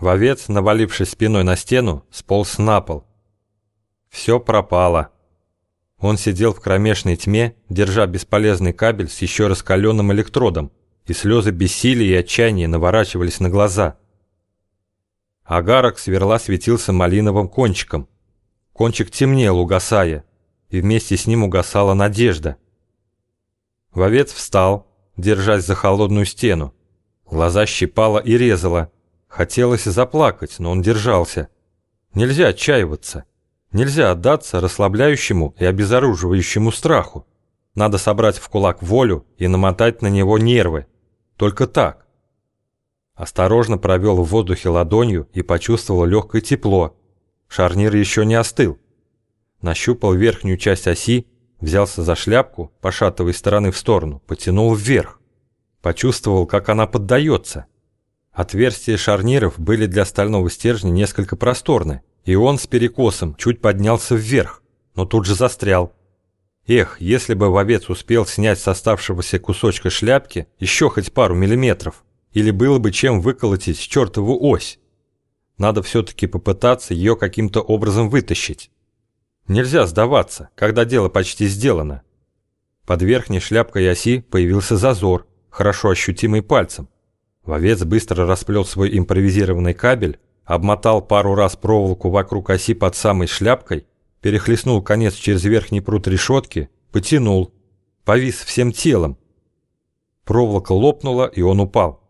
Вовец, навалившись спиной на стену, сполз на пол. Все пропало. Он сидел в кромешной тьме, держа бесполезный кабель с еще раскаленным электродом, и слезы бессилия и отчаяния наворачивались на глаза. Агарок сверла светился малиновым кончиком. Кончик темнел, угасая, и вместе с ним угасала надежда. Вовец встал, держась за холодную стену. Глаза щипало и резало. Хотелось заплакать, но он держался. Нельзя отчаиваться. Нельзя отдаться расслабляющему и обезоруживающему страху. Надо собрать в кулак волю и намотать на него нервы. Только так. Осторожно провел в воздухе ладонью и почувствовал легкое тепло. Шарнир еще не остыл. Нащупал верхнюю часть оси, взялся за шляпку, пошатывая стороны в сторону, потянул вверх. Почувствовал, как она поддается. Отверстия шарниров были для стального стержня несколько просторны, и он с перекосом чуть поднялся вверх, но тут же застрял. Эх, если бы вовец успел снять с оставшегося кусочка шляпки еще хоть пару миллиметров, или было бы чем выколотить чертову ось. Надо все-таки попытаться ее каким-то образом вытащить. Нельзя сдаваться, когда дело почти сделано. Под верхней шляпкой оси появился зазор, хорошо ощутимый пальцем. Вовец быстро расплел свой импровизированный кабель, обмотал пару раз проволоку вокруг оси под самой шляпкой, перехлестнул конец через верхний прут решетки, потянул, повис всем телом. Проволока лопнула, и он упал.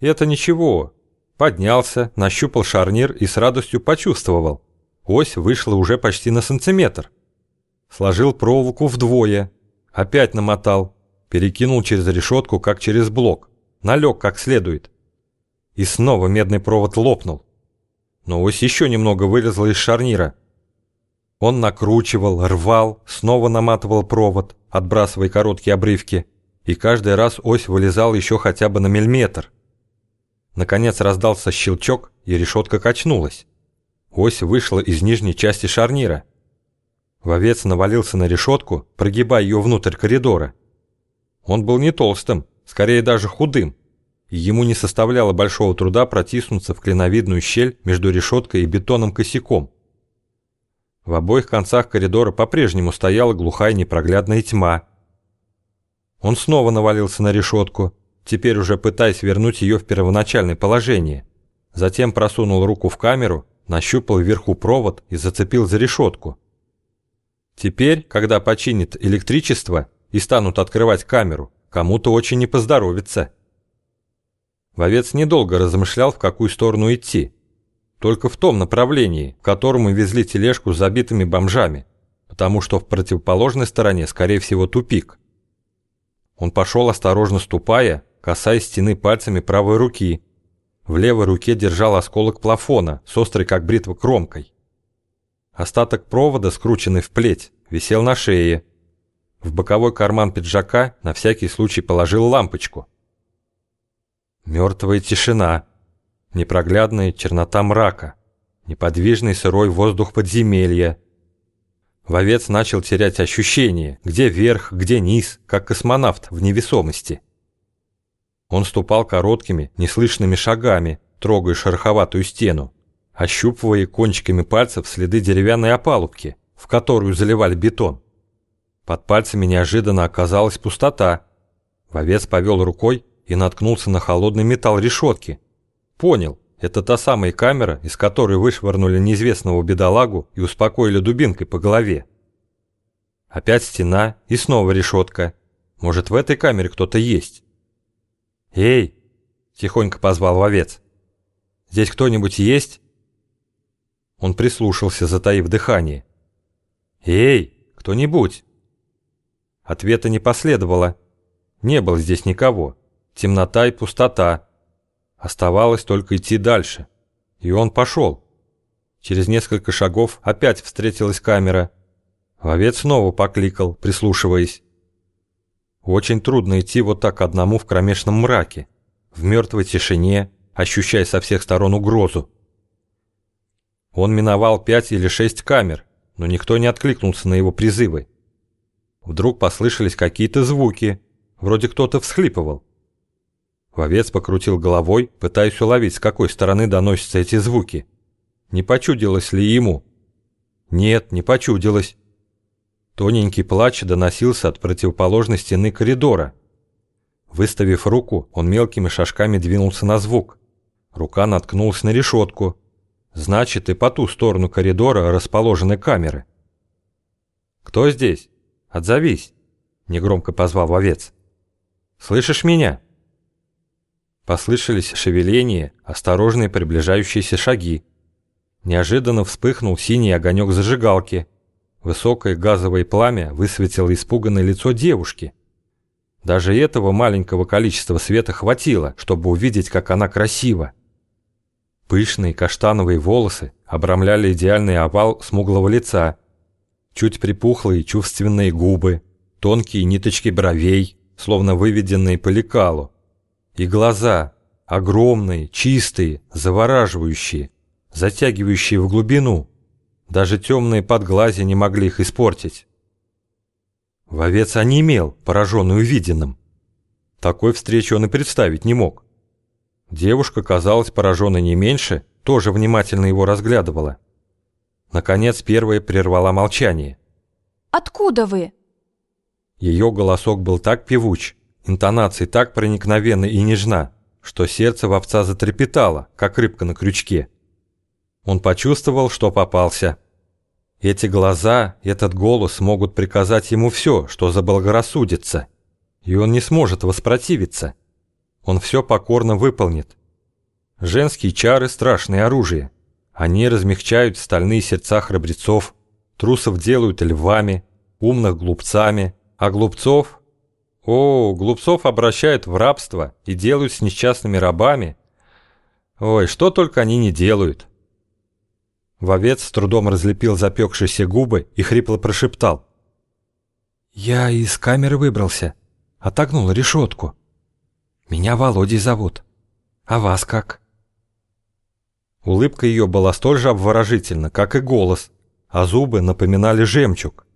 Это ничего. Поднялся, нащупал шарнир и с радостью почувствовал. Ось вышла уже почти на сантиметр. Сложил проволоку вдвое, опять намотал, перекинул через решетку, как через блок, налег как следует. И снова медный провод лопнул. Но ось еще немного вылезла из шарнира. Он накручивал, рвал, снова наматывал провод, отбрасывая короткие обрывки, и каждый раз ось вылезал еще хотя бы на миллиметр. Наконец раздался щелчок, и решетка качнулась. Ось вышла из нижней части шарнира. Вовец навалился на решетку, прогибая ее внутрь коридора. Он был не толстым, скорее даже худым, и ему не составляло большого труда протиснуться в клиновидную щель между решеткой и бетонным косяком. В обоих концах коридора по-прежнему стояла глухая непроглядная тьма. Он снова навалился на решетку, теперь уже пытаясь вернуть ее в первоначальное положение. Затем просунул руку в камеру, нащупал вверху провод и зацепил за решетку. Теперь, когда починит электричество и станут открывать камеру, кому-то очень не поздоровится. Вовец недолго размышлял, в какую сторону идти. Только в том направлении, в котором везли тележку с забитыми бомжами, потому что в противоположной стороне, скорее всего, тупик. Он пошел осторожно ступая, касаясь стены пальцами правой руки. В левой руке держал осколок плафона с острой как бритва кромкой. Остаток провода, скрученный в плеть, висел на шее. В боковой карман пиджака на всякий случай положил лампочку. Мертвая тишина, непроглядная чернота мрака, неподвижный сырой воздух подземелья. Вовец начал терять ощущение, где верх, где низ, как космонавт в невесомости. Он ступал короткими, неслышными шагами, трогая шероховатую стену, ощупывая кончиками пальцев следы деревянной опалубки, в которую заливали бетон. Под пальцами неожиданно оказалась пустота. Вовец повел рукой и наткнулся на холодный металл решетки. Понял, это та самая камера, из которой вышвырнули неизвестного бедолагу и успокоили дубинкой по голове. Опять стена и снова решетка. Может, в этой камере кто-то есть? «Эй!» – тихонько позвал вовец. «Здесь кто-нибудь есть?» Он прислушался, затаив дыхание. «Эй, кто-нибудь!» Ответа не последовало. Не было здесь никого. Темнота и пустота. Оставалось только идти дальше. И он пошел. Через несколько шагов опять встретилась камера. Вовец снова покликал, прислушиваясь. Очень трудно идти вот так одному в кромешном мраке, в мертвой тишине, ощущая со всех сторон угрозу. Он миновал пять или шесть камер, но никто не откликнулся на его призывы. Вдруг послышались какие-то звуки, вроде кто-то всхлипывал. Вовец покрутил головой, пытаясь уловить, с какой стороны доносятся эти звуки. Не почудилось ли ему? Нет, не почудилось. Тоненький плач доносился от противоположной стены коридора. Выставив руку, он мелкими шажками двинулся на звук. Рука наткнулась на решетку. Значит, и по ту сторону коридора расположены камеры. «Кто здесь? Отзовись!» — негромко позвал вовец. «Слышишь меня?» Послышались шевеления, осторожные приближающиеся шаги. Неожиданно вспыхнул синий огонек зажигалки. Высокое газовое пламя высветило испуганное лицо девушки. Даже этого маленького количества света хватило, чтобы увидеть, как она красива. Пышные каштановые волосы обрамляли идеальный овал смуглого лица, чуть припухлые чувственные губы, тонкие ниточки бровей, словно выведенные по лекалу, и глаза, огромные, чистые, завораживающие, затягивающие в глубину. Даже темные подглазия не могли их испортить. Вовец онемел, пораженный увиденным. Такой встречи он и представить не мог. Девушка казалась пораженной не меньше, тоже внимательно его разглядывала. Наконец первая прервала молчание. «Откуда вы?» Ее голосок был так певуч, интонации так проникновенна и нежна, что сердце вовца затрепетало, как рыбка на крючке. Он почувствовал, что попался. Эти глаза, этот голос могут приказать ему все, что заблагорассудится, и он не сможет воспротивиться. Он все покорно выполнит. Женские чары – страшное оружие. Они размягчают стальные сердца храбрецов, трусов делают львами, умных глупцами, а глупцов о, глупцов обращают в рабство и делают с несчастными рабами. Ой, что только они не делают. Вовец с трудом разлепил запекшиеся губы и хрипло прошептал. «Я из камеры выбрался, отогнул решетку. Меня Володей зовут. А вас как?» Улыбка ее была столь же обворожительна, как и голос, а зубы напоминали жемчуг.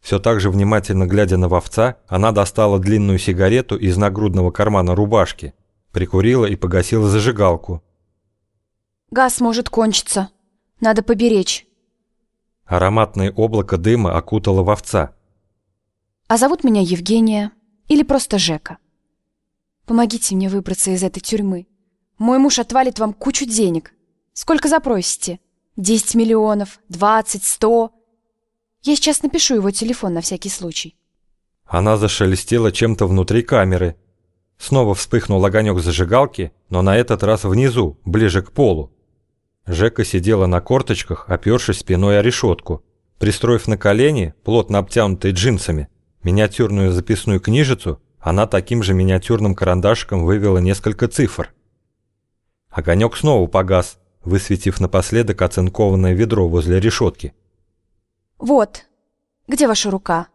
Все так же внимательно глядя на вовца, она достала длинную сигарету из нагрудного кармана рубашки, прикурила и погасила зажигалку. «Газ может кончиться. Надо поберечь». Ароматное облако дыма окутало вовца. «А зовут меня Евгения. Или просто Жека. Помогите мне выбраться из этой тюрьмы. Мой муж отвалит вам кучу денег. Сколько запросите? Десять миллионов? Двадцать? Сто?» Я сейчас напишу его телефон на всякий случай. Она зашелестела чем-то внутри камеры. Снова вспыхнул огонек зажигалки, но на этот раз внизу, ближе к полу. Жека сидела на корточках, опершись спиной о решетку. Пристроив на колени, плотно обтянутые джинсами, миниатюрную записную книжицу, она таким же миниатюрным карандашиком вывела несколько цифр. Огонек снова погас, высветив напоследок оцинкованное ведро возле решетки. Вот. Где ваша рука?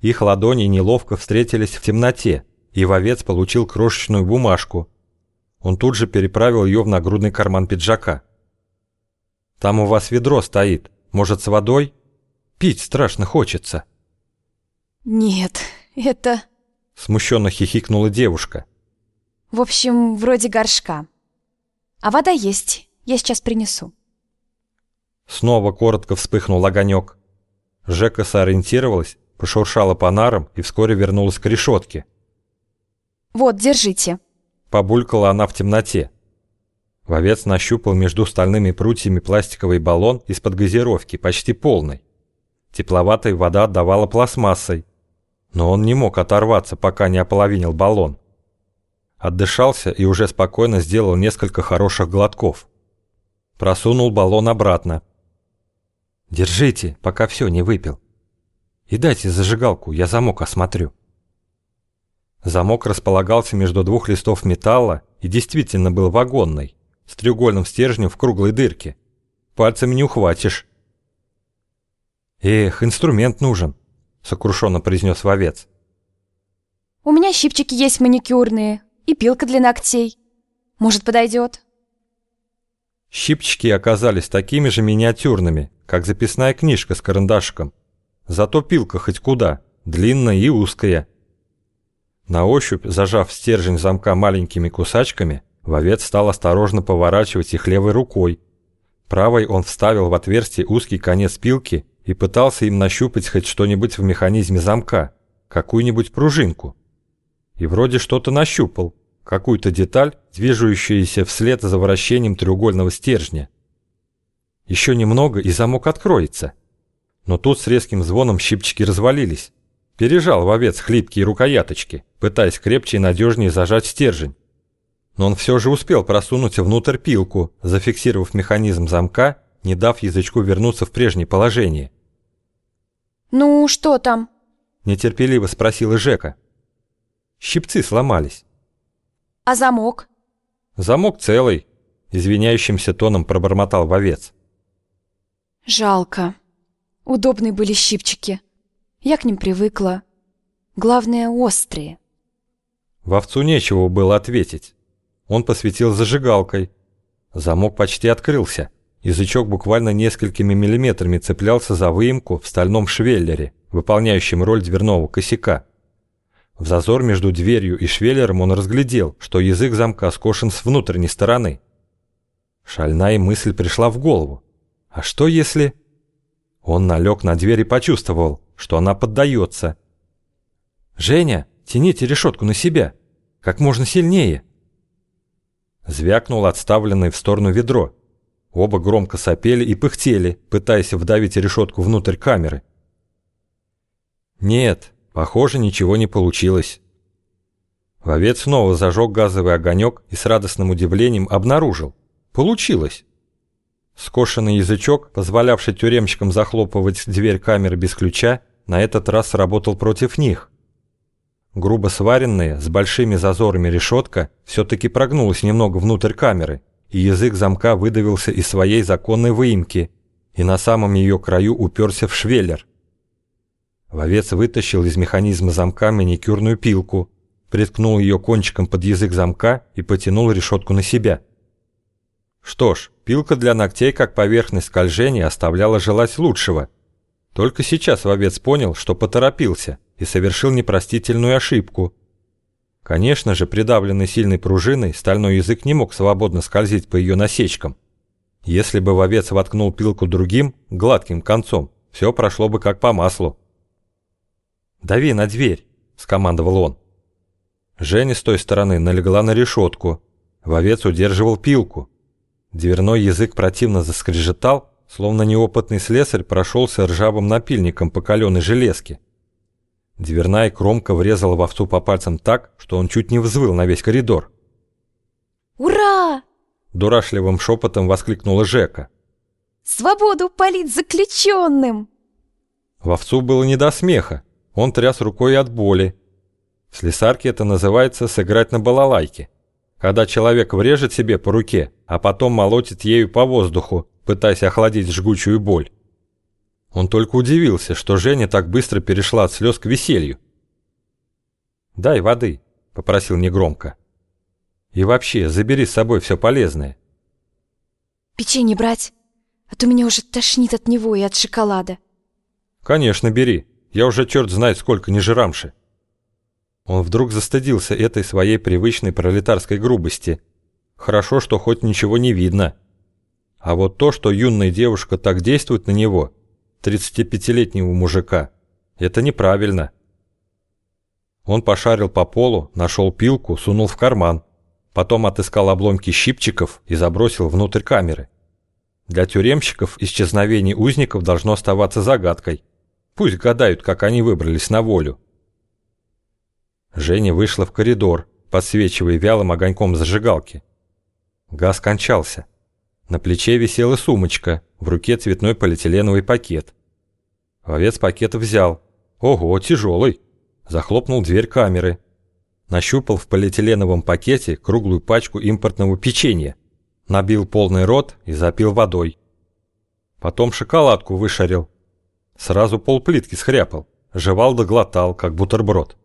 Их ладони неловко встретились в темноте, и вовец получил крошечную бумажку. Он тут же переправил ее в нагрудный карман пиджака. «Там у вас ведро стоит. Может, с водой? Пить страшно хочется». «Нет, это...» Смущенно хихикнула девушка. «В общем, вроде горшка. А вода есть. Я сейчас принесу». Снова коротко вспыхнул огонек. Жека сориентировалась, пошуршала по нарам и вскоре вернулась к решетке. «Вот, держите». Побулькала она в темноте. Вовец нащупал между стальными прутьями пластиковый баллон из-под газировки, почти полный. Тепловатая вода отдавала пластмассой, но он не мог оторваться, пока не ополовинил баллон. Отдышался и уже спокойно сделал несколько хороших глотков. Просунул баллон обратно, Держите, пока все не выпил. И дайте зажигалку, я замок осмотрю. Замок располагался между двух листов металла и действительно был вагонный, с треугольным стержнем в круглой дырке. Пальцами не ухватишь. «Эх, инструмент нужен», — сокрушенно произнес вовец. «У меня щипчики есть маникюрные и пилка для ногтей. Может, подойдет?» Щипчики оказались такими же миниатюрными, как записная книжка с карандашком. Зато пилка хоть куда, длинная и узкая. На ощупь, зажав стержень замка маленькими кусачками, вовец стал осторожно поворачивать их левой рукой. Правой он вставил в отверстие узкий конец пилки и пытался им нащупать хоть что-нибудь в механизме замка, какую-нибудь пружинку. И вроде что-то нащупал, какую-то деталь, движущуюся вслед за вращением треугольного стержня. Еще немного, и замок откроется. Но тут с резким звоном щипчики развалились. Пережал вовец хлипкие рукояточки, пытаясь крепче и надежнее зажать стержень. Но он все же успел просунуть внутрь пилку, зафиксировав механизм замка, не дав язычку вернуться в прежнее положение. «Ну, что там?» – нетерпеливо спросила Жека. Щипцы сломались. «А замок?» «Замок целый», – извиняющимся тоном пробормотал вовец. «Жалко. Удобные были щипчики». Я к ним привыкла. Главное, острые. Вовцу нечего было ответить. Он посветил зажигалкой. Замок почти открылся. Язычок буквально несколькими миллиметрами цеплялся за выемку в стальном швеллере, выполняющем роль дверного косяка. В зазор между дверью и швеллером он разглядел, что язык замка скошен с внутренней стороны. Шальная мысль пришла в голову. А что если... Он налег на дверь и почувствовал, что она поддается. «Женя, тяните решетку на себя! Как можно сильнее!» Звякнул отставленное в сторону ведро. Оба громко сопели и пыхтели, пытаясь вдавить решетку внутрь камеры. Нет, похоже, ничего не получилось. Вовец снова зажег газовый огонек и с радостным удивлением обнаружил. Получилось! Скошенный язычок, позволявший тюремщикам захлопывать дверь камеры без ключа, на этот раз работал против них. Грубо сваренная, с большими зазорами решетка все-таки прогнулась немного внутрь камеры, и язык замка выдавился из своей законной выемки и на самом ее краю уперся в швеллер. Вовец вытащил из механизма замка маникюрную пилку, приткнул ее кончиком под язык замка и потянул решетку на себя. Что ж, пилка для ногтей как поверхность скольжения оставляла желать лучшего – только сейчас вовец понял, что поторопился и совершил непростительную ошибку. Конечно же, придавленный сильной пружиной, стальной язык не мог свободно скользить по ее насечкам. Если бы вовец воткнул пилку другим, гладким концом, все прошло бы как по маслу. «Дави на дверь», — скомандовал он. Женя с той стороны налегла на решетку. Вовец удерживал пилку. Дверной язык противно заскрежетал, словно неопытный слесарь прошелся ржавым напильником по каленой железке. Дверная кромка врезала вовцу по пальцам так, что он чуть не взвыл на весь коридор. «Ура!» – дурашливым шепотом воскликнула Жека. «Свободу полить заключенным!» Вовцу было не до смеха, он тряс рукой от боли. В слесарке это называется «сыграть на балалайке», когда человек врежет себе по руке, а потом молотит ею по воздуху, пытаясь охладить жгучую боль. Он только удивился, что Женя так быстро перешла от слез к веселью. «Дай воды», — попросил негромко. «И вообще, забери с собой все полезное». «Печенье брать? А то меня уже тошнит от него и от шоколада». «Конечно, бери. Я уже черт знает сколько не жрамши». Он вдруг застыдился этой своей привычной пролетарской грубости. Хорошо, что хоть ничего не видно. А вот то, что юная девушка так действует на него, 35-летнего мужика, это неправильно. Он пошарил по полу, нашел пилку, сунул в карман, потом отыскал обломки щипчиков и забросил внутрь камеры. Для тюремщиков исчезновение узников должно оставаться загадкой. Пусть гадают, как они выбрались на волю. Женя вышла в коридор, подсвечивая вялым огоньком зажигалки. Газ кончался. На плече висела сумочка, в руке цветной полиэтиленовый пакет. Овец пакет взял. Ого, тяжелый. Захлопнул дверь камеры. Нащупал в полиэтиленовом пакете круглую пачку импортного печенья. Набил полный рот и запил водой. Потом шоколадку вышарил. Сразу полплитки схряпал. Жевал да глотал, как бутерброд.